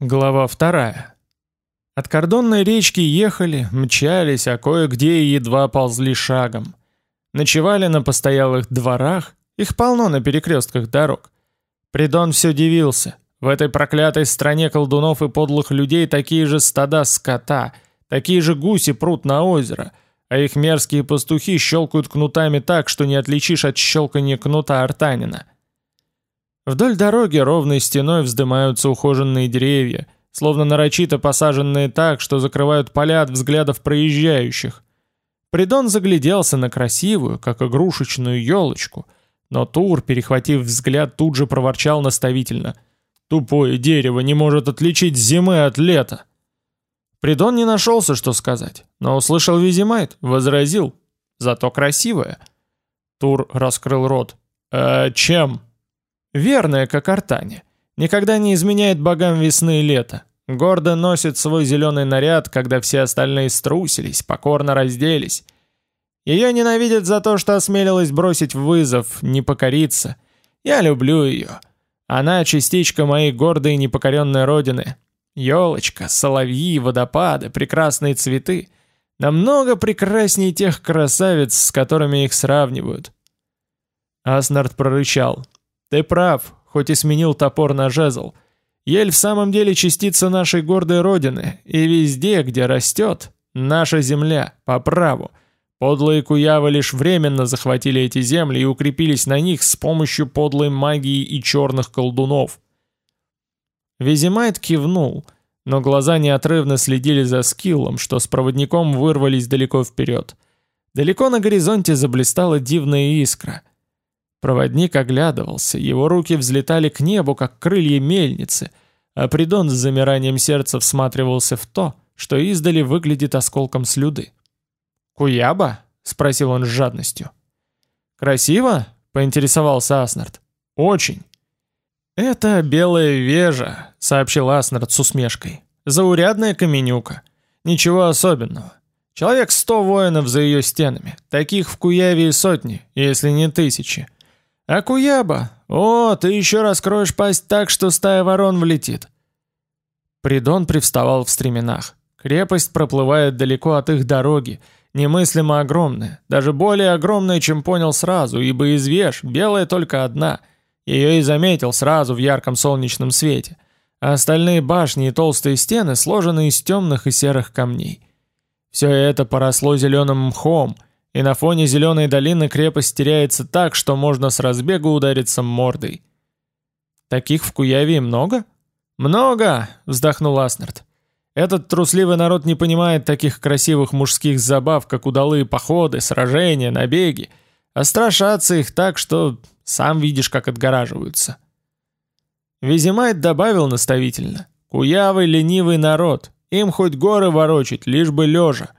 Глава вторая. От кордонной речки ехали, мчались, а кое-где едва ползли шагом. Ночевали на постоялых дворах, их полно на перекрестках дорог. Придон все дивился. В этой проклятой стране колдунов и подлых людей такие же стада скота, такие же гуси прут на озеро, а их мерзкие пастухи щелкают кнутами так, что не отличишь от щелканья кнута артанина. Вдоль дороги ровной стеной вздымаются ухоженные деревья, словно нарочито посаженные так, что закрывают поля от взглядов проезжающих. Придон загляделся на красивую, как игрушечную елочку, но Тур, перехватив взгляд, тут же проворчал наставительно. «Тупое дерево не может отличить зимы от лета!» Придон не нашелся, что сказать, но услышал Визимайт, возразил. «Зато красивое!» Тур раскрыл рот. «Э, чем?» Верная, как артане. Никогда не изменяет богам весны и лета. Гордо носит свой зеленый наряд, когда все остальные струсились, покорно разделись. Ее ненавидят за то, что осмелилась бросить вызов, не покориться. Я люблю ее. Она частичка моей гордой и непокоренной родины. Елочка, соловьи, водопады, прекрасные цветы. Намного прекраснее тех красавиц, с которыми их сравнивают. Аснард прорычал. Ты прав, хоть и сменил топор на жезл. Ель в самом деле частица нашей гордой родины, и везде, где растет, наша земля, по праву. Подлые куявы лишь временно захватили эти земли и укрепились на них с помощью подлой магии и черных колдунов. Визимайт кивнул, но глаза неотрывно следили за скиллом, что с проводником вырвались далеко вперед. Далеко на горизонте заблистала дивная искра — Проводник оглядывался, его руки взлетали к небу, как крылья мельницы, а Придон с замиранием сердца всматривался в то, что издали выглядит осколком слюды. «Куяба?» — спросил он с жадностью. «Красиво?» — поинтересовался Аснард. «Очень». «Это белая вежа», — сообщил Аснард с усмешкой. «Заурядная каменюка. Ничего особенного. Человек сто воинов за ее стенами. Таких в Куяве сотни, если не тысячи. «Акуяба! О, ты еще раскроешь пасть так, что стая ворон влетит!» Придон привставал в стременах. Крепость проплывает далеко от их дороги, немыслимо огромная, даже более огромная, чем понял сразу, ибо извеж, белая только одна. Ее и заметил сразу в ярком солнечном свете, а остальные башни и толстые стены сложены из темных и серых камней. Все это поросло зеленым мхом — и на фоне зеленой долины крепость теряется так, что можно с разбегу удариться мордой. Таких в Куяве много? Много, вздохнул Аснард. Этот трусливый народ не понимает таких красивых мужских забав, как удалые походы, сражения, набеги, а страшатся их так, что сам видишь, как отгораживаются. Визимайт добавил наставительно. Куявый ленивый народ, им хоть горы ворочить, лишь бы лежа.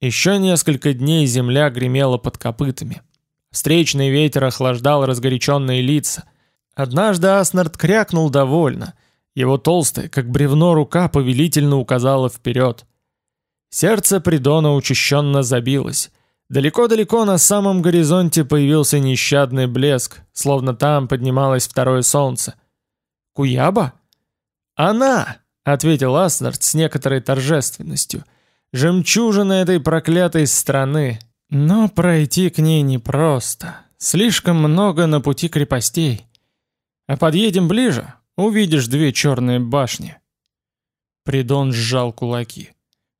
Еще несколько дней земля гремела под копытами. Встречный ветер охлаждал разгоряченные лица. Однажды Аснард крякнул довольно. Его толстая, как бревно, рука повелительно указала вперед. Сердце Придона учащенно забилось. Далеко-далеко на самом горизонте появился нещадный блеск, словно там поднималось второе солнце. «Куяба?» «Она!» — ответил Аснард с некоторой торжественностью — жемчужина этой проклятой страны. Но пройти к ней непросто. Слишком много на пути крепостей. А подъедем ближе, увидишь две черные башни. Придон сжал кулаки.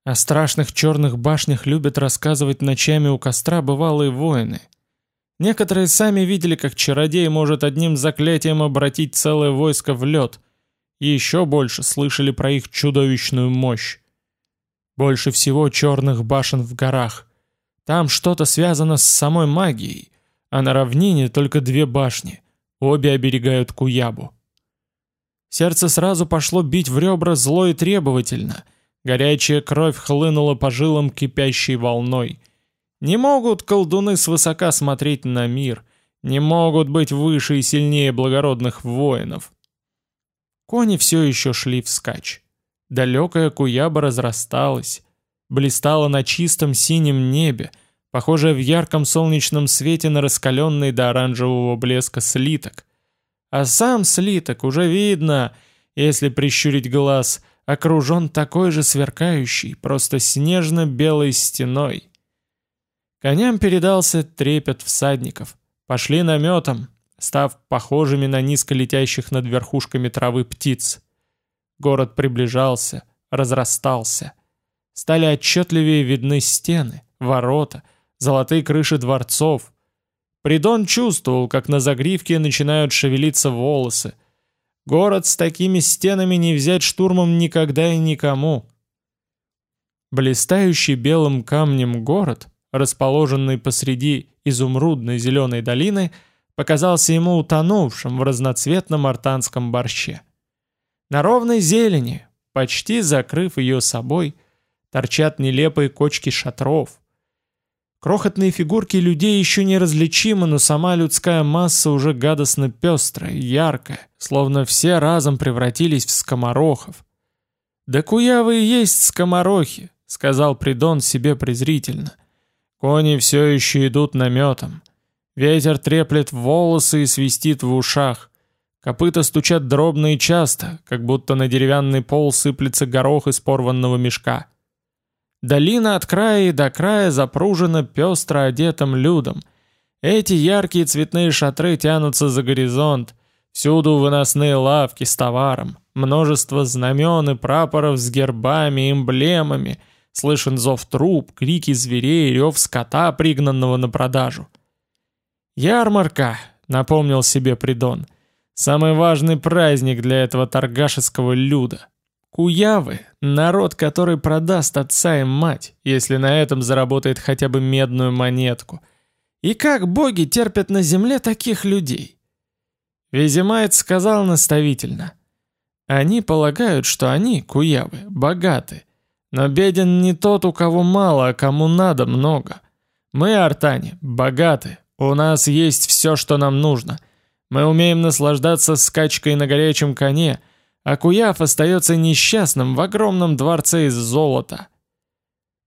О страшных черных башнях любят рассказывать ночами у костра бывалые воины. Некоторые сами видели, как чародей может одним заклятием обратить целое войско в лед. И еще больше слышали про их чудовищную мощь. Больше всего черных башен в горах. Там что-то связано с самой магией, а на равнине только две башни. Обе оберегают Куябу. Сердце сразу пошло бить в ребра зло и требовательно. Горячая кровь хлынула по жилам кипящей волной. Не могут колдуны свысока смотреть на мир, не могут быть выше и сильнее благородных воинов. Кони все еще шли вскачь. Далекая Куяба разрасталась, блистала на чистом синем небе, похожая в ярком солнечном свете на раскаленный до оранжевого блеска слиток. А сам слиток уже видно, если прищурить глаз, окружен такой же сверкающей, просто снежно-белой стеной. Коням передался трепет всадников. Пошли наметом, став похожими на низко летящих над верхушками травы птиц. Город приближался, разрастался. Стали отчетливее видны стены, ворота, золотые крыши дворцов. Придон чувствовал, как на загривке начинают шевелиться волосы. Город с такими стенами не взять штурмом никогда и никому. Блистающий белым камнем город, расположенный посреди изумрудной зеленой долины, показался ему утонувшим в разноцветном артанском борще. На ровной зелени, почти закрыв ее собой, торчат нелепые кочки шатров. Крохотные фигурки людей еще не различимы, но сама людская масса уже гадостно пестрая, яркая, словно все разом превратились в скоморохов. «Да куявы и есть скоморохи», — сказал Придон себе презрительно. Кони все еще идут наметом. Ветер треплет волосы и свистит в ушах. Копыта стучат дробно и часто, как будто на деревянный пол сыплется горох из порванного мешка. Долина от края и до края запружена пестро одетым людом. Эти яркие цветные шатры тянутся за горизонт. Всюду выносные лавки с товаром, множество знамен и прапоров с гербами, эмблемами — Слышен зов труб, крики зверей, рев скота, пригнанного на продажу. «Ярмарка», — напомнил себе Придон, — «самый важный праздник для этого торгашеского люда. Куявы — народ, который продаст отца и мать, если на этом заработает хотя бы медную монетку. И как боги терпят на земле таких людей?» Визимайт сказал наставительно. «Они полагают, что они, куявы, богаты» Но беден не тот, у кого мало, а кому надо много. Мы, артане, богаты, у нас есть все, что нам нужно. Мы умеем наслаждаться скачкой на горячем коне, а Куяв остается несчастным в огромном дворце из золота.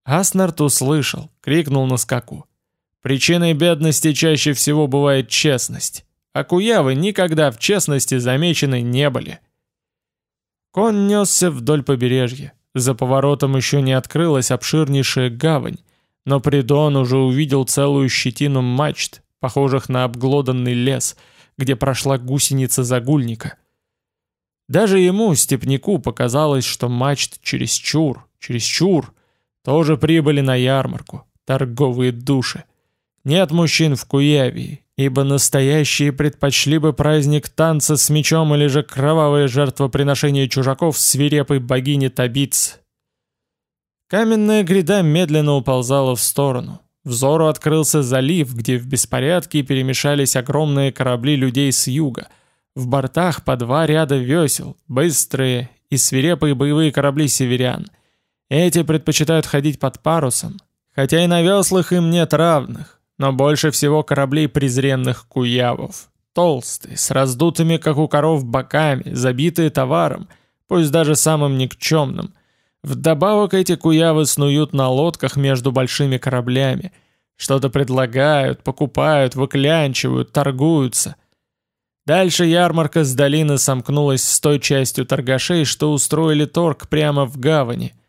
Аснард услышал, крикнул на скаку. Причиной бедности чаще всего бывает честность, а Куявы никогда в честности замечены не были. Кон несся вдоль побережья. За поворотом еще не открылась обширнейшая гавань, но Придон уже увидел целую щетину мачт, похожих на обглоданный лес, где прошла гусеница загульника. Даже ему, степняку, показалось, что мачт чересчур, чересчур, тоже прибыли на ярмарку, торговые души. Нет мужчин в Куявии, ибо настоящие предпочли бы праздник танца с мечом или же кровавое жертвоприношение чужаков свирепой богини Табиц. Каменная гряда медленно уползала в сторону. Взору открылся залив, где в беспорядке перемешались огромные корабли людей с юга. В бортах по два ряда весел, быстрые и свирепые боевые корабли северян. Эти предпочитают ходить под парусом, хотя и на веслах им нет равных. Но больше всего кораблей презренных куявов. Толстые, с раздутыми, как у коров, боками, забитые товаром, пусть даже самым никчемным. Вдобавок эти куявы снуют на лодках между большими кораблями. Что-то предлагают, покупают, выклянчивают, торгуются. Дальше ярмарка с долины сомкнулась с той частью торгашей, что устроили торг прямо в гавани –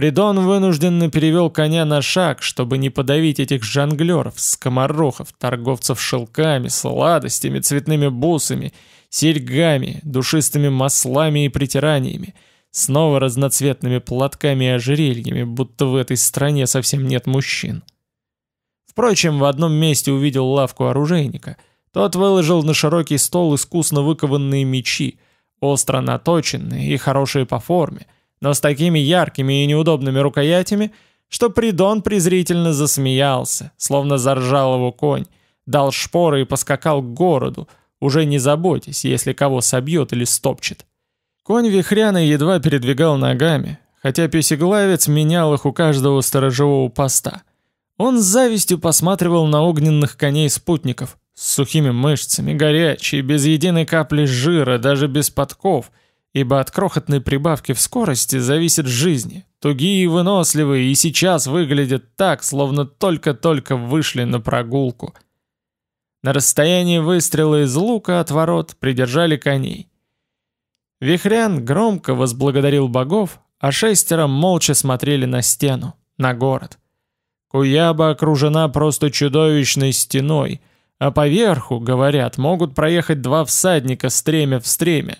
Придон вынужденно перевел коня на шаг, чтобы не подавить этих жонглеров, скоморохов, торговцев шелками, сладостями, цветными бусами, серьгами, душистыми маслами и притираниями, снова разноцветными платками и ожерельями, будто в этой стране совсем нет мужчин. Впрочем, в одном месте увидел лавку оружейника. Тот выложил на широкий стол искусно выкованные мечи, остро наточенные и хорошие по форме — но с такими яркими и неудобными рукоятями, что Придон презрительно засмеялся, словно заржал его конь, дал шпоры и поскакал к городу, уже не заботясь, если кого собьет или стопчет. Конь вихряный едва передвигал ногами, хотя песеглавец менял их у каждого сторожевого поста. Он с завистью посматривал на огненных коней-спутников, с сухими мышцами, горячие, без единой капли жира, даже без подков, ибо от крохотной прибавки в скорости зависит жизнь. Тугие и выносливые и сейчас выглядят так, словно только-только вышли на прогулку. На расстоянии выстрела из лука от ворот придержали коней. Вихрян громко возблагодарил богов, а шестеро молча смотрели на стену, на город. Куяба окружена просто чудовищной стеной, а поверху, говорят, могут проехать два всадника стремя в стремя.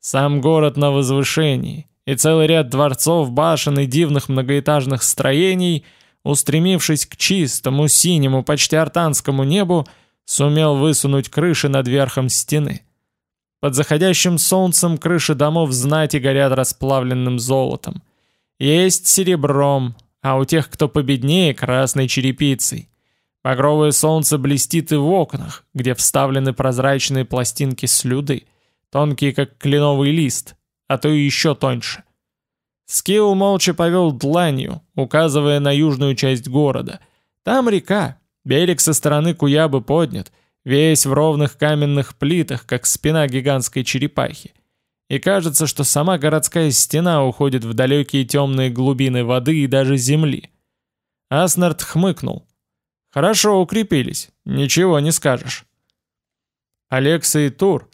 Сам город на возвышении, и целый ряд дворцов, башен и дивных многоэтажных строений, устремившись к чистому, синему, почти артанскому небу, сумел высунуть крыши над верхом стены. Под заходящим солнцем крыши домов знати горят расплавленным золотом. Есть серебром, а у тех, кто победнее, красной черепицей. Багровое солнце блестит и в окнах, где вставлены прозрачные пластинки слюды, тонкие как кленовый лист, а то и еще тоньше. Скилл молча повел дланью, указывая на южную часть города. Там река, берег со стороны Куябы поднят — весь в ровных каменных плитах, как спина гигантской черепахи. И кажется, что сама городская стена уходит в далекие темные глубины воды и даже земли. Аснард хмыкнул. «Хорошо укрепились, ничего не скажешь». Алекса и Тур,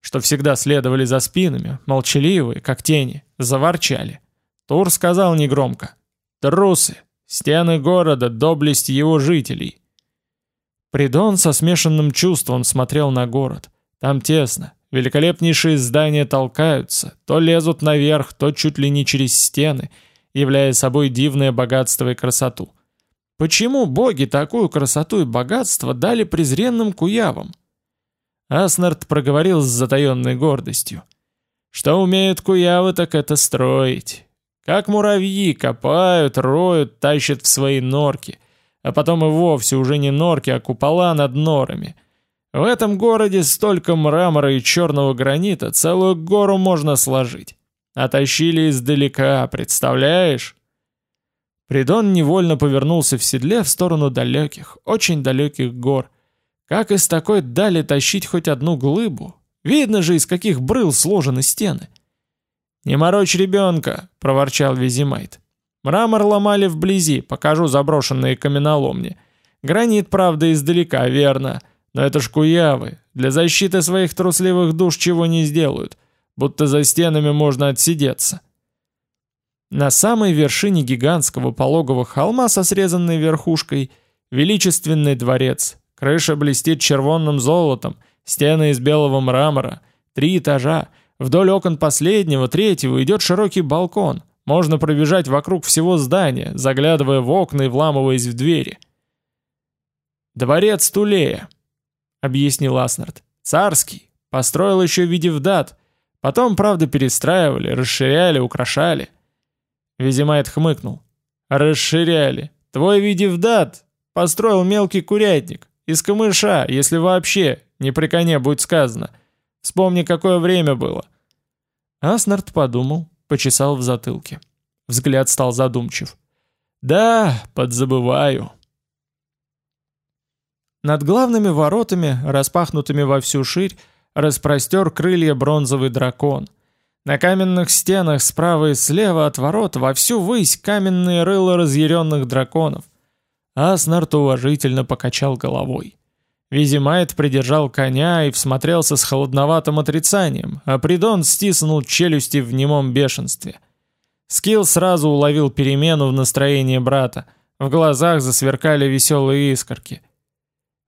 что всегда следовали за спинами, молчаливые, как тени, заворчали. Тур сказал негромко. «Трусы! Стены города, доблесть его жителей!» Придон со смешанным чувством смотрел на город. Там тесно, великолепнейшие здания толкаются, то лезут наверх, то чуть ли не через стены, являя собой дивное богатство и красоту. Почему боги такую красоту и богатство дали презренным куявам? Аснард проговорил с затаенной гордостью. Что умеют куявы, так это строить. Как муравьи копают, роют, тащат в свои норки — а потом и вовсе уже не норки, а купола над норами. В этом городе столько мрамора и черного гранита, целую гору можно сложить. Отащили издалека, представляешь? Придон невольно повернулся в седле в сторону далеких, очень далеких гор. Как из такой дали тащить хоть одну глыбу? Видно же, из каких брыл сложены стены. «Не морочь ребенка!» — проворчал Визимайт. Мрамор ломали вблизи, покажу заброшенные каменоломни. Гранит, правда, издалека, верно. Но это ж куявы. Для защиты своих трусливых душ чего не сделают. Будто за стенами можно отсидеться. На самой вершине гигантского пологого холма со срезанной верхушкой величественный дворец. Крыша блестит червонным золотом, стены из белого мрамора, три этажа. Вдоль окон последнего, третьего идет широкий балкон. Можно пробежать вокруг всего здания, заглядывая в окна и вламываясь в двери. «Дворец Тулея», — объяснил Аснард. «Царский. Построил еще в виде вдат. Потом, правда, перестраивали, расширяли, украшали». Визимайт хмыкнул. «Расширяли. Твой видевдат построил мелкий курятник. Из камыша, если вообще, не при коне будет сказано. Вспомни, какое время было». Аснард подумал, почесал в затылке. Взгляд стал задумчив. «Да, подзабываю». Над главными воротами, распахнутыми во всю ширь, распростер крылья бронзовый дракон. На каменных стенах справа и слева от ворот во всю высь каменные рыла разъяренных драконов. Аснард уважительно покачал головой. Визимайт придержал коня и всмотрелся с холодноватым отрицанием, а Придон стиснул челюсти в немом бешенстве. Скилл сразу уловил перемену в настроении брата. В глазах засверкали веселые искорки.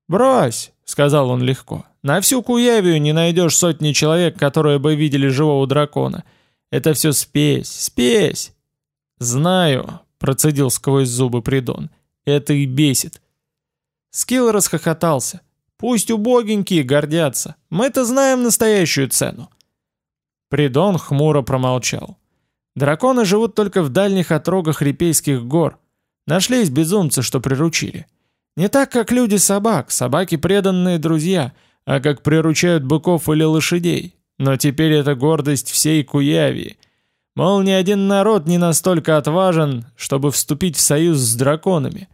«Брось!» — сказал он легко. «На всю Куявию не найдешь сотни человек, которые бы видели живого дракона. Это все спесь, спесь!» «Знаю», — процедил сквозь зубы Придон. «Это и бесит». Скилл расхохотался. Пусть убогенькие гордятся. Мы-то знаем настоящую цену. Придон хмуро промолчал. Драконы живут только в дальних отрогах Репейских гор. Нашлись безумцы, что приручили. Не так, как люди собак, собаки преданные друзья, а как приручают быков или лошадей. Но теперь это гордость всей Куявии. Мол, ни один народ не настолько отважен, чтобы вступить в союз с драконами.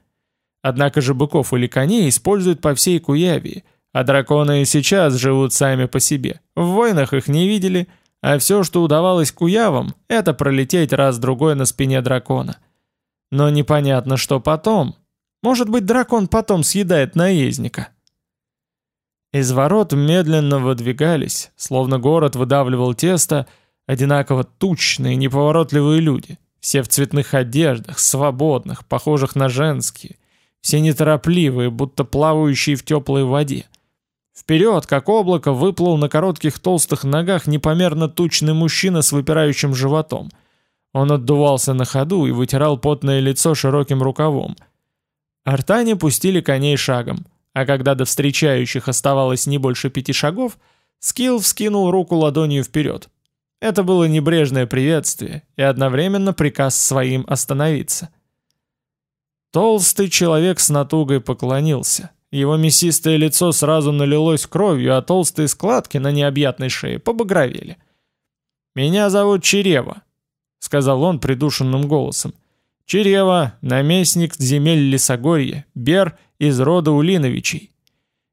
Однако же быков или коней используют по всей Куявии, а драконы и сейчас живут сами по себе. В войнах их не видели, а все, что удавалось куявам, это пролететь раз-другой на спине дракона. Но непонятно, что потом. Может быть, дракон потом съедает наездника. Из ворот медленно выдвигались, словно город выдавливал тесто, Одинаково тучные, неповоротливые люди. Все в цветных одеждах, свободных, похожих на женские. Все неторопливые, будто плавающие в теплой воде. Вперед, как облако, выплыл на коротких толстых ногах непомерно тучный мужчина с выпирающим животом. Он отдувался на ходу и вытирал потное лицо широким рукавом. Артане пустили коней шагом, а когда до встречающих оставалось не больше пяти шагов, Скилл вскинул руку ладонью вперед. Это было небрежное приветствие и одновременно приказ своим остановиться. Толстый человек с натугой поклонился. Его мясистое лицо сразу налилось кровью, а толстые складки на необъятной шее побагровели. «Меня зовут Черева», — сказал он придушенным голосом. «Черева, наместник земель Лесогорья, Бер из рода Улиновичей.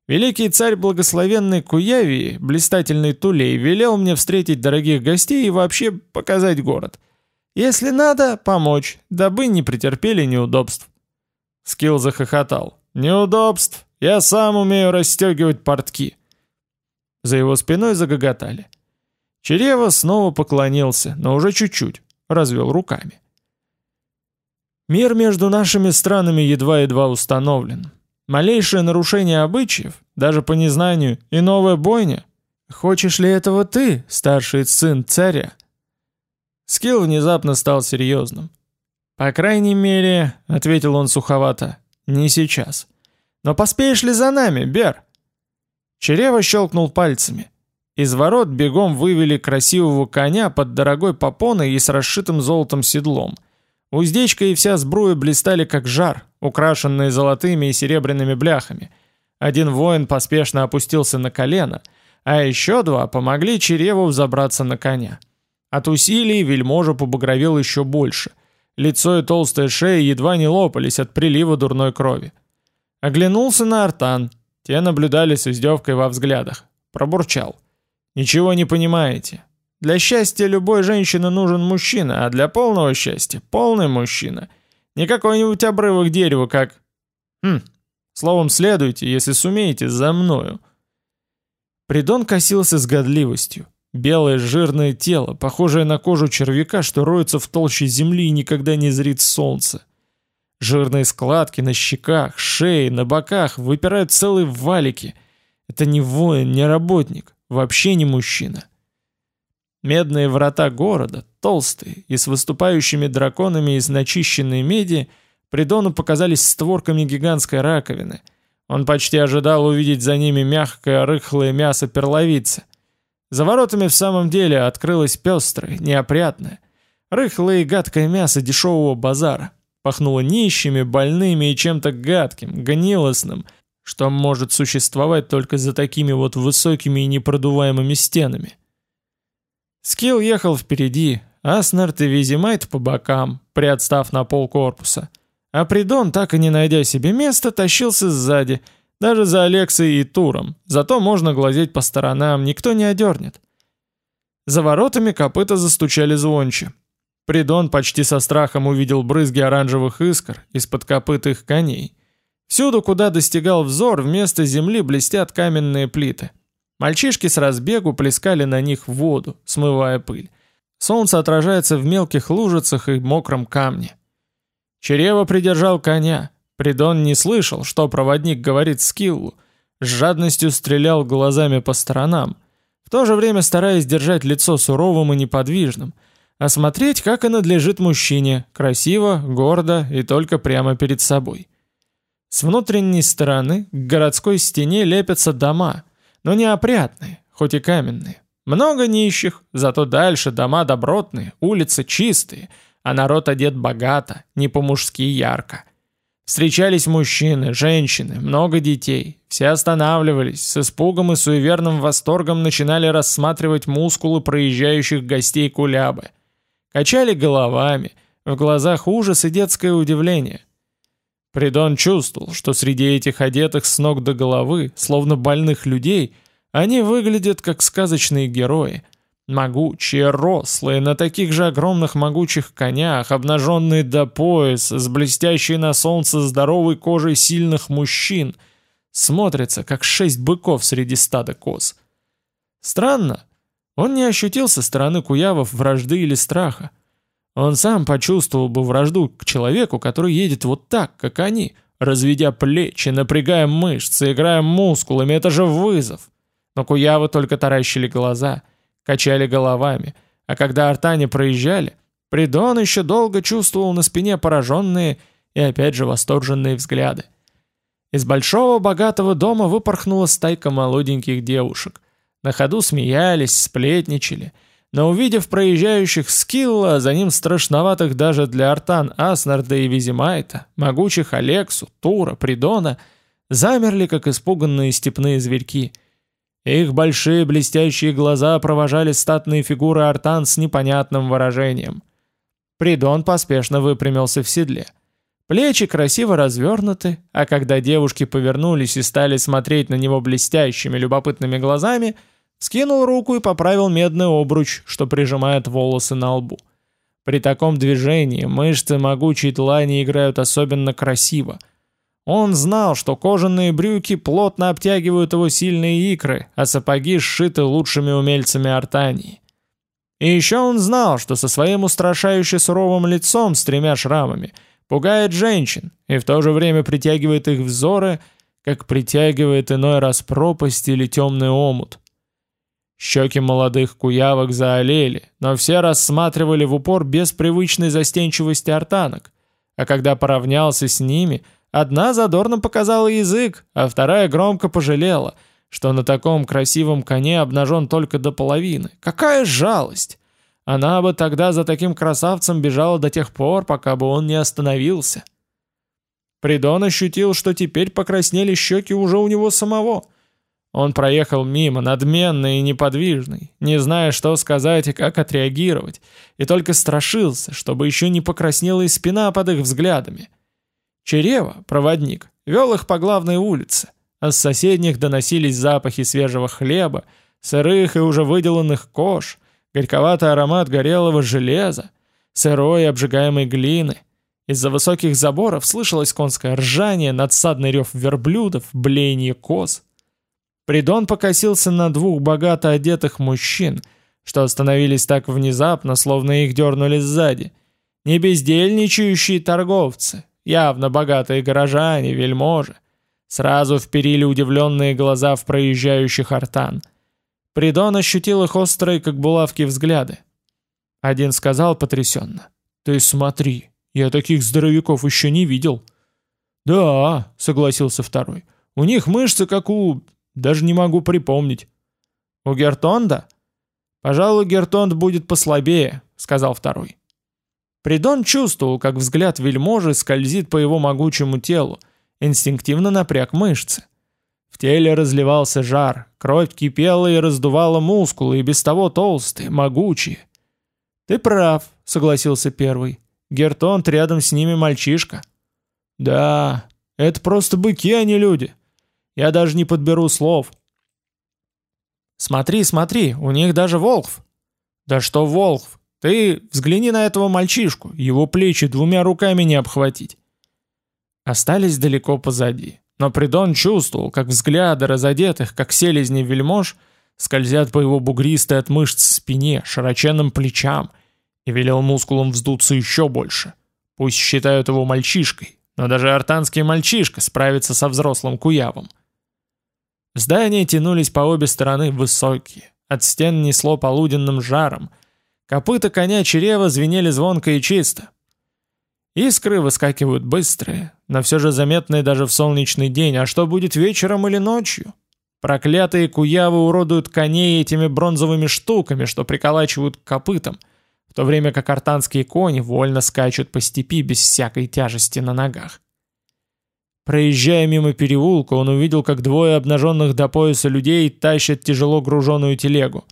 Великий царь благословенной Куявии, блистательный Тулей, велел мне встретить дорогих гостей и вообще показать город. Если надо, помочь, дабы не претерпели неудобств». Скилл захохотал. «Неудобств! Я сам умею расстегивать портки!» За его спиной загоготали. Черева снова поклонился, но уже чуть-чуть, развел руками. «Мир между нашими странами едва-едва установлен. Малейшее нарушение обычаев, даже по незнанию, и новая бойня. Хочешь ли этого ты, старший сын царя?» Скилл внезапно стал серьезным. «По крайней мере», — ответил он суховато, — «не сейчас. Но поспеешь ли за нами, Бер?» Черева щелкнул пальцами. Из ворот бегом вывели красивого коня под дорогой попоной и с расшитым золотом седлом. Уздечка и вся сбруя блистали как жар, украшенные золотыми и серебряными бляхами. Один воин поспешно опустился на колено, а еще два помогли Череву взобраться на коня. От усилий вельможа побагровел еще больше. Лицо и толстая шея едва не лопались от прилива дурной крови. Оглянулся на Артан. Те наблюдали с издевкой во взглядах. Пробурчал. «Ничего не понимаете. Для счастья любой женщины нужен мужчина, а для полного счастья — полный мужчина. Не какой-нибудь обрывок дерева, как... Хм, словом, следуйте, если сумеете, за мною». Придон косился с годливостью. Белое жирное тело, похожее на кожу червяка, что роется в толще земли и никогда не зрит солнце. Жирные складки на щеках, шее, на боках выпирают целые валики. Это не воин, не работник, вообще не мужчина. Медные врата города, толстые и с выступающими драконами из начищенной меди, Придону показались створками гигантской раковины. Он почти ожидал увидеть за ними мягкое рыхлое мясо перловицы. За воротами в самом деле открылось пестрое, неопрятное, рыхлое и гадкое мясо дешевого базара. Пахнуло нищими, больными и чем-то гадким, гнилостным, что может существовать только за такими вот высокими и непродуваемыми стенами. Скилл ехал впереди, Аснард и Визимайт по бокам, приотстав на пол корпуса. А Придон, так и не найдя себе места, тащился сзади, даже за Алексой и Туром. Зато можно глазеть по сторонам, никто не одернет. За воротами копыта застучали звонче. Придон почти со страхом увидел брызги оранжевых искр из-под копыт их коней. Всюду, куда достигал взор, вместо земли блестят каменные плиты. Мальчишки с разбегу плескали на них воду, смывая пыль. Солнце отражается в мелких лужицах и мокром камне. Черева придержал коня. Придон не слышал, что проводник говорит Скиллу. С жадностью стрелял глазами по сторонам, в то же время стараясь держать лицо суровым и неподвижным – Осмотреть, как и надлежит мужчине, красиво, гордо и только прямо перед собой. С внутренней стороны к городской стене лепятся дома, но не опрятные, хоть и каменные. Много нищих, зато дальше дома добротные, улицы чистые, а народ одет богато, не по-мужски ярко. Встречались мужчины, женщины, много детей. Все останавливались, с испугом и суеверным восторгом начинали рассматривать мускулы проезжающих гостей кулябы – Качали головами, в глазах ужас и детское удивление. Придон чувствовал, что среди этих одетых с ног до головы, словно больных людей, они выглядят как сказочные герои. Могучие, рослые, на таких же огромных могучих конях, обнаженные до пояса, с блестящей на солнце здоровой кожей сильных мужчин, смотрятся, как шесть быков среди стада коз. Странно, Он не ощутил со стороны куявов вражды или страха. Он сам почувствовал бы вражду к человеку, который едет вот так, как они, разведя плечи, напрягая мышцы, играя мускулами, это же вызов. Но куявы только таращили глаза, качали головами, а когда артане проезжали, Придон еще долго чувствовал на спине пораженные и опять же восторженные взгляды. Из большого богатого дома выпорхнула стайка молоденьких девушек. На ходу смеялись, сплетничали. Но увидев проезжающих Скилла, за ним страшноватых даже для Артан Аснарда и Визимайта, могучих Алексу, Тура, Придона, замерли, как испуганные степные зверьки. Их большие блестящие глаза провожали статные фигуры Артан с непонятным выражением – Придон поспешно выпрямился в седле. Плечи красиво развернуты, а когда девушки повернулись и стали смотреть на него блестящими любопытными глазами, скинул руку и поправил медный обруч, что прижимает волосы на лбу. При таком движении мышцы могучей тлани играют особенно красиво. Он знал, что кожаные брюки плотно обтягивают его сильные икры, а сапоги сшиты лучшими умельцами Артании. И еще он знал, что со своим устрашающе суровым лицом с тремя шрамами пугает женщин и в то же время притягивает их взоры, как притягивает иной раз пропасть или темный омут. Щеки молодых куявок заолели, но все рассматривали в упор без привычной застенчивости артанок, а когда поравнялся с ними, одна задорно показала язык, а вторая громко пожалела — что на таком красивом коне обнажен только до половины. Какая жалость! Она бы тогда за таким красавцем бежала до тех пор, пока бы он не остановился. Придон ощутил, что теперь покраснели щеки уже у него самого. Он проехал мимо, надменный и неподвижный, не зная, что сказать и как отреагировать, и только страшился, чтобы еще не покраснела и спина под их взглядами. Черева, проводник, вел их по главной улице а с соседних доносились запахи свежего хлеба, сырых и уже выделанных кож, горьковатый аромат горелого железа, сырой и обжигаемой глины. Из-за высоких заборов слышалось конское ржание, надсадный рев верблюдов, блеяние коз. Придон покосился на двух богато одетых мужчин, что остановились так внезапно, словно их дернули сзади. Не бездельничающие торговцы, явно богатые горожане, вельможи. Сразу вперили удивленные глаза в проезжающих артан. Придон ощутил их острые, как булавки, взгляды. Один сказал потрясенно. «Ты смотри, я таких здоровяков еще не видел». «Да», — согласился второй. «У них мышцы, как у... даже не могу припомнить». «У Гертонда?» «Пожалуй, Гертонд будет послабее», — сказал второй. Придон чувствовал, как взгляд вельможи скользит по его могучему телу, инстинктивно напряг мышцы. В теле разливался жар, кровь кипела и раздувала мускулы, и без того толстые, могучие. «Ты прав», — согласился первый. «Гертонт рядом с ними мальчишка». «Да, это просто быки, а не люди. Я даже не подберу слов». «Смотри, смотри, у них даже Волхв». «Да что Волхв? Ты взгляни на этого мальчишку, его плечи двумя руками не обхватить остались далеко позади. Но Придон чувствовал, как взгляды разодетых, как селезни вельмож, скользят по его бугристой от мышц спине, широченным плечам, и велел мускулам вздуться еще больше. Пусть считают его мальчишкой, но даже артанский мальчишка справится со взрослым куявом. Здания тянулись по обе стороны высокие, от стен несло полуденным жаром, копыта коня черева звенели звонко и чисто, Искры выскакивают быстрые, но все же заметные даже в солнечный день, а что будет вечером или ночью? Проклятые куявы уродуют коней этими бронзовыми штуками, что приколачивают к копытам, в то время как артанские кони вольно скачут по степи без всякой тяжести на ногах. Проезжая мимо переулка, он увидел, как двое обнаженных до пояса людей тащат тяжело груженную телегу.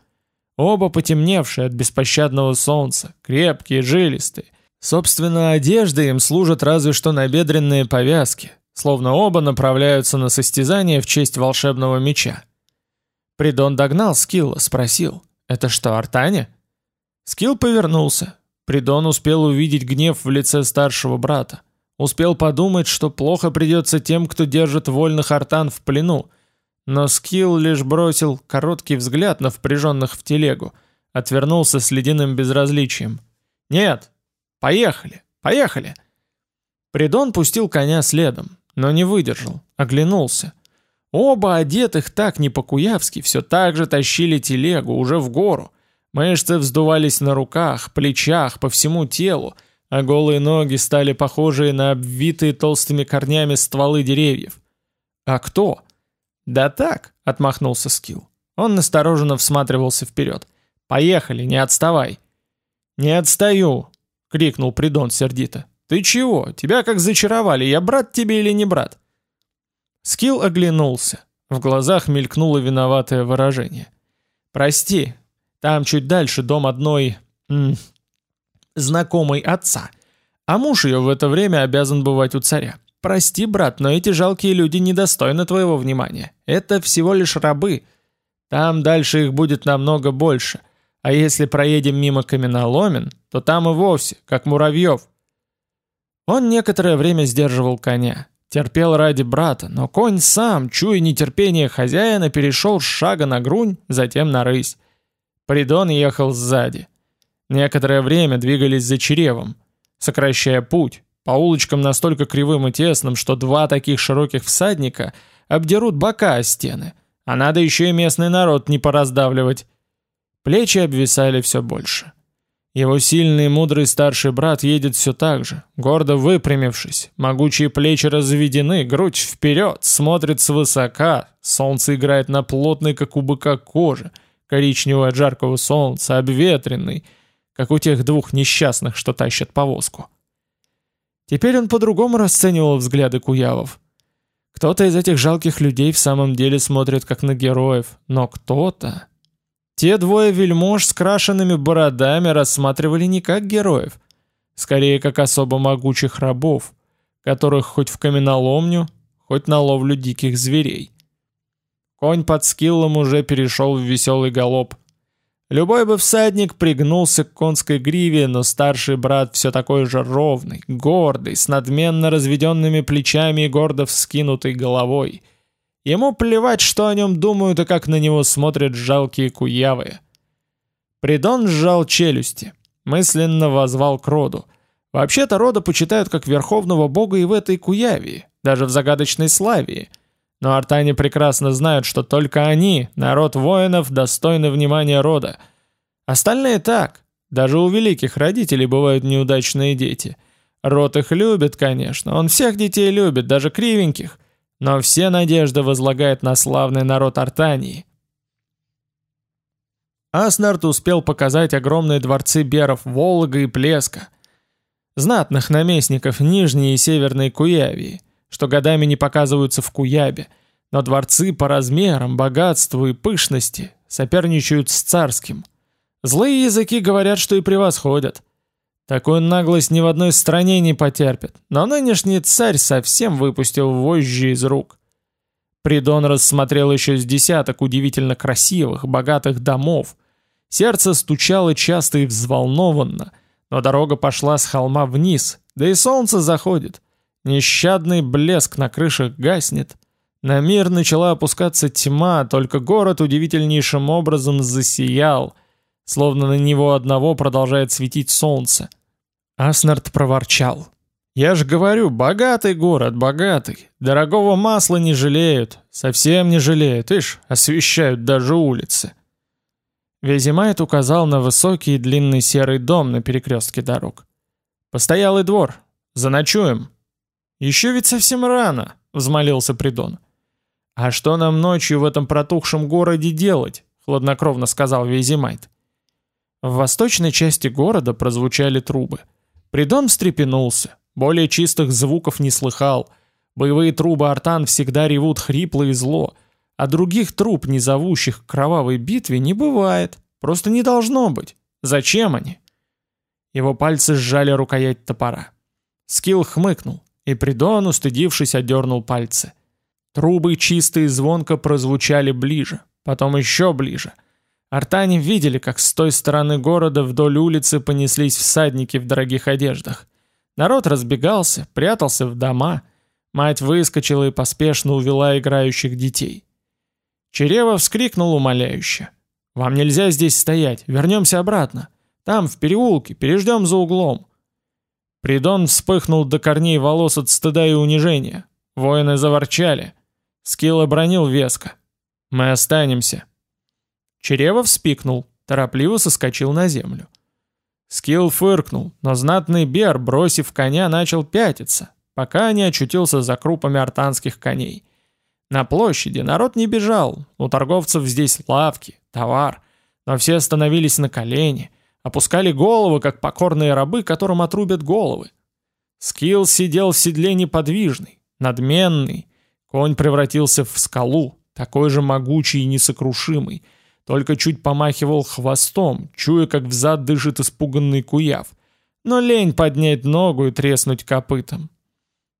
Оба потемневшие от беспощадного солнца, крепкие, жилистые, Собственно, одеждой им служат разве что набедренные повязки, словно оба направляются на состязание в честь волшебного меча. Придон догнал Скилла, спросил, «Это что, Артаня?» Скилл повернулся. Придон успел увидеть гнев в лице старшего брата. Успел подумать, что плохо придется тем, кто держит вольных артан в плену. Но Скилл лишь бросил короткий взгляд на впряженных в телегу, отвернулся с ледяным безразличием. «Нет! Поехали! Поехали!» Придон пустил коня следом, но не выдержал, оглянулся. Оба одетых так не по-куявски все так же тащили телегу уже в гору. Мышцы вздувались на руках, плечах, по всему телу, а голые ноги стали похожие на обвитые толстыми корнями стволы деревьев. «А кто?» «Да так», — отмахнулся Скилл. Он настороженно всматривался вперед. «Поехали, не отставай!» «Не отстаю!» — крикнул Придон сердито. «Ты чего? Тебя как зачаровали, я брат тебе или не брат?» Скилл оглянулся. В глазах мелькнуло виноватое выражение. «Прости, там чуть дальше дом одной... М знакомой отца. А муж ее в это время обязан бывать у царя. Прости, брат, но эти жалкие люди недостойны твоего внимания. Это всего лишь рабы. Там дальше их будет намного больше. А если проедем мимо каменоломен, то там и вовсе, как муравьев. Он некоторое время сдерживал коня. Терпел ради брата, но конь сам, чуя нетерпение хозяина, перешел с шага на грунь, затем на рысь. Придон ехал сзади. Некоторое время двигались за черевом, сокращая путь, по улочкам настолько кривым и тесным, что два таких широких всадника обдерут бока о стены, а надо еще и местный народ не пораздавливать. Плечи обвисали все больше. Его сильный и мудрый старший брат едет все так же, гордо выпрямившись, могучие плечи разведены, грудь вперед, смотрит свысока, солнце играет на плотной, как у быка, коже, коричневого от жаркого солнца, обветренный, как у тех двух несчастных, что тащат повозку. Теперь он по-другому расценивал взгляды куявов. Кто-то из этих жалких людей в самом деле смотрит как на героев, но кто-то... Те двое вельмож с крашенными бородами рассматривали не как героев, скорее как особо могучих рабов, которых хоть в каменоломню, хоть на ловлю диких зверей. Конь под скиллом уже перешел в веселый галоп. Любой бы всадник пригнулся к конской гриве, но старший брат все такой же ровный, гордый, с надменно разведенными плечами и гордо вскинутой головой. Ему плевать, что о нем думают и как на него смотрят жалкие куявы. Придон сжал челюсти, мысленно возвал к роду. Вообще-то рода почитают как верховного бога и в этой куявии, даже в загадочной Славии — но артане прекрасно знают, что только они, народ воинов, достойны внимания рода. Остальные так. Даже у великих родителей бывают неудачные дети. Род их любит, конечно. Он всех детей любит, даже кривеньких. Но все надежды возлагает на славный народ Артании. Аснард успел показать огромные дворцы беров Волга и Плеска, знатных наместников Нижней и Северной Куявии – что годами не показываются в Куябе, но дворцы по размерам, богатству и пышности соперничают с царским. Злые языки говорят, что и превосходят. Такую наглость ни в одной стране не потерпит, но нынешний царь совсем выпустил вожжи из рук. Придон рассмотрел еще с десяток удивительно красивых, богатых домов. Сердце стучало часто и взволнованно, но дорога пошла с холма вниз, да и солнце заходит. Нещадный блеск на крышах гаснет. На мир начала опускаться тьма, только город удивительнейшим образом засиял, словно на него одного продолжает светить солнце. Аснард проворчал. «Я ж говорю, богатый город, богатый. Дорогого масла не жалеют, совсем не жалеют, ишь, освещают даже улицы». Везимайт указал на высокий длинный серый дом на перекрестке дорог. «Постоялый двор. Заночуем». «Еще ведь совсем рано», — взмолился Придон. «А что нам ночью в этом протухшем городе делать?» — хладнокровно сказал Вейзимайт. В восточной части города прозвучали трубы. Придон встрепенулся, более чистых звуков не слыхал. Боевые трубы артан всегда ревут хрипло и зло, а других труб, не зовущих к кровавой битве, не бывает. Просто не должно быть. Зачем они? Его пальцы сжали рукоять топора. Скилл хмыкнул. И Придон, устыдившись, одернул пальцы. Трубы чистые звонко прозвучали ближе, потом еще ближе. Артане видели, как с той стороны города вдоль улицы понеслись всадники в дорогих одеждах. Народ разбегался, прятался в дома. Мать выскочила и поспешно увела играющих детей. Черева вскрикнул умоляюще. «Вам нельзя здесь стоять, вернемся обратно. Там, в переулке, переждем за углом». Придон вспыхнул до корней волос от стыда и унижения. Воины заворчали. Скилл обронил веско. «Мы останемся». Черева вспикнул, торопливо соскочил на землю. Скилл фыркнул, но знатный Бер, бросив коня, начал пятиться, пока не очутился за крупами артанских коней. На площади народ не бежал, у торговцев здесь лавки, товар, но все остановились на колени, опускали головы, как покорные рабы, которым отрубят головы. Скилл сидел в седле неподвижный, надменный, конь превратился в скалу, такой же могучий и несокрушимый, только чуть помахивал хвостом, чуя, как взад дышит испуганный куяв. Но лень поднять ногу и треснуть копытом.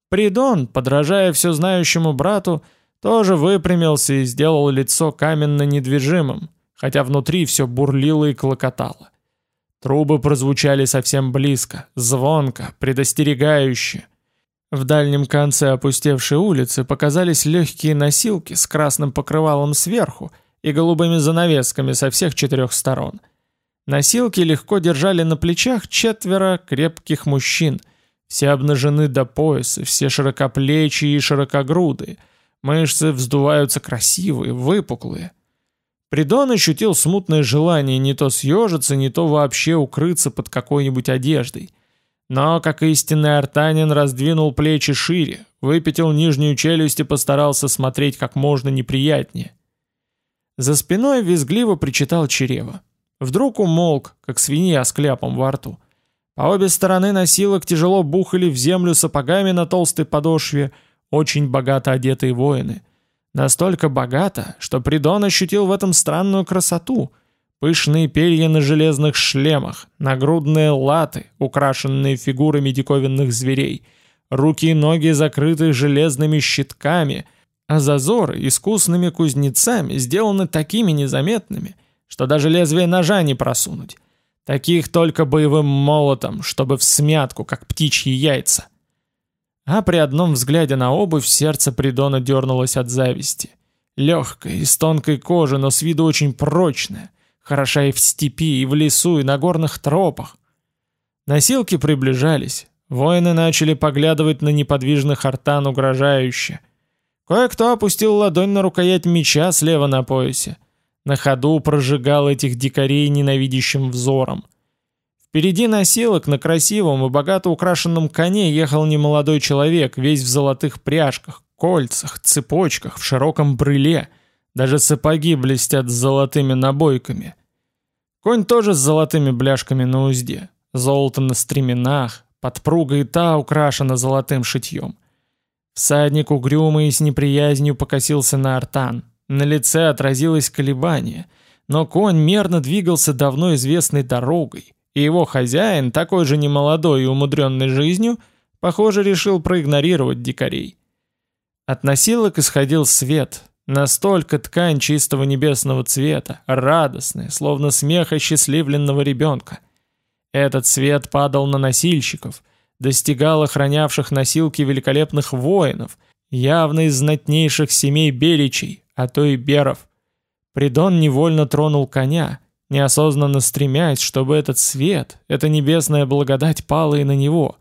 Придон, подражая все знающему брату, тоже выпрямился и сделал лицо каменно недвижимым, хотя внутри все бурлило и клокотало. Трубы прозвучали совсем близко, звонко, предостерегающе. В дальнем конце опустевшей улицы показались легкие носилки с красным покрывалом сверху и голубыми занавесками со всех четырех сторон. Носилки легко держали на плечах четверо крепких мужчин, все обнажены до пояса, все широкоплечие и широкогрудые, мышцы вздуваются красивые, выпуклые. Придон ощутил смутное желание не то съежиться, не то вообще укрыться под какой-нибудь одеждой. Но, как истинный артанин, раздвинул плечи шире, выпятил нижнюю челюсть и постарался смотреть как можно неприятнее. За спиной визгливо причитал Черева. Вдруг умолк, как свинья с кляпом во рту. По обе стороны носилок тяжело бухали в землю сапогами на толстой подошве очень богато одетые воины. Настолько богато, что Придон ощутил в этом странную красоту. Пышные перья на железных шлемах, нагрудные латы, украшенные фигурами диковинных зверей, руки и ноги закрыты железными щитками — а зазоры искусными кузнецами сделаны такими незаметными, что даже лезвие ножа не просунуть. Таких только боевым молотом, чтобы в смятку, как птичьи яйца. А при одном взгляде на обувь сердце Придона дернулось от зависти. Легкая, из тонкой кожи, но с виду очень прочная. Хороша и в степи, и в лесу, и на горных тропах. Носилки приближались. Воины начали поглядывать на неподвижных артан угрожающе – Кое-кто опустил ладонь на рукоять меча слева на поясе. На ходу прожигал этих дикарей ненавидящим взором. Впереди носилок на красивом и богато украшенном коне ехал немолодой человек, весь в золотых пряжках, кольцах, цепочках, в широком брыле. Даже сапоги блестят с золотыми набойками. Конь тоже с золотыми бляшками на узде. Золото на стременах, подпруга и та украшена золотым шитьем. Всадник угрюмый и с неприязнью покосился на артан. На лице отразилось колебание, но конь мерно двигался давно известной дорогой, и его хозяин, такой же немолодой и умудренный жизнью, похоже, решил проигнорировать дикарей. От носилок исходил свет, настолько ткань чистого небесного цвета, радостная, словно смех осчастливленного ребенка. Этот свет падал на носильщиков, достигал охранявших носилки великолепных воинов, явно из знатнейших семей Беличей, а то и Беров. Придон невольно тронул коня, неосознанно стремясь, чтобы этот свет, эта небесная благодать пала и на него.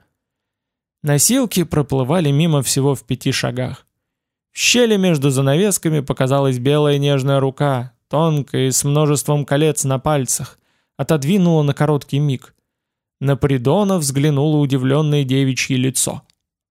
Носилки проплывали мимо всего в пяти шагах. В щели между занавесками показалась белая нежная рука, тонкая и с множеством колец на пальцах, отодвинула на короткий миг. На Придона взглянуло удивленное девичье лицо.